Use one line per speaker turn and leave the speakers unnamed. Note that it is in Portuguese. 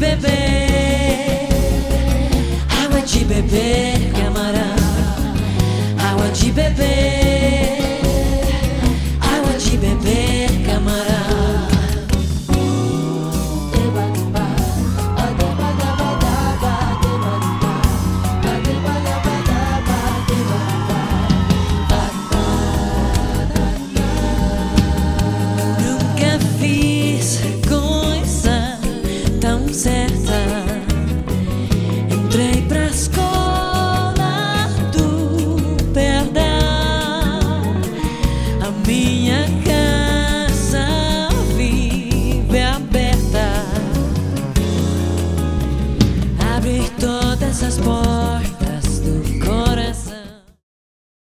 beber, água de beber, camarão. Água de beber. certa. Entrei pra escola do perdão. A minha casa vive aberta. Abri todas as portas.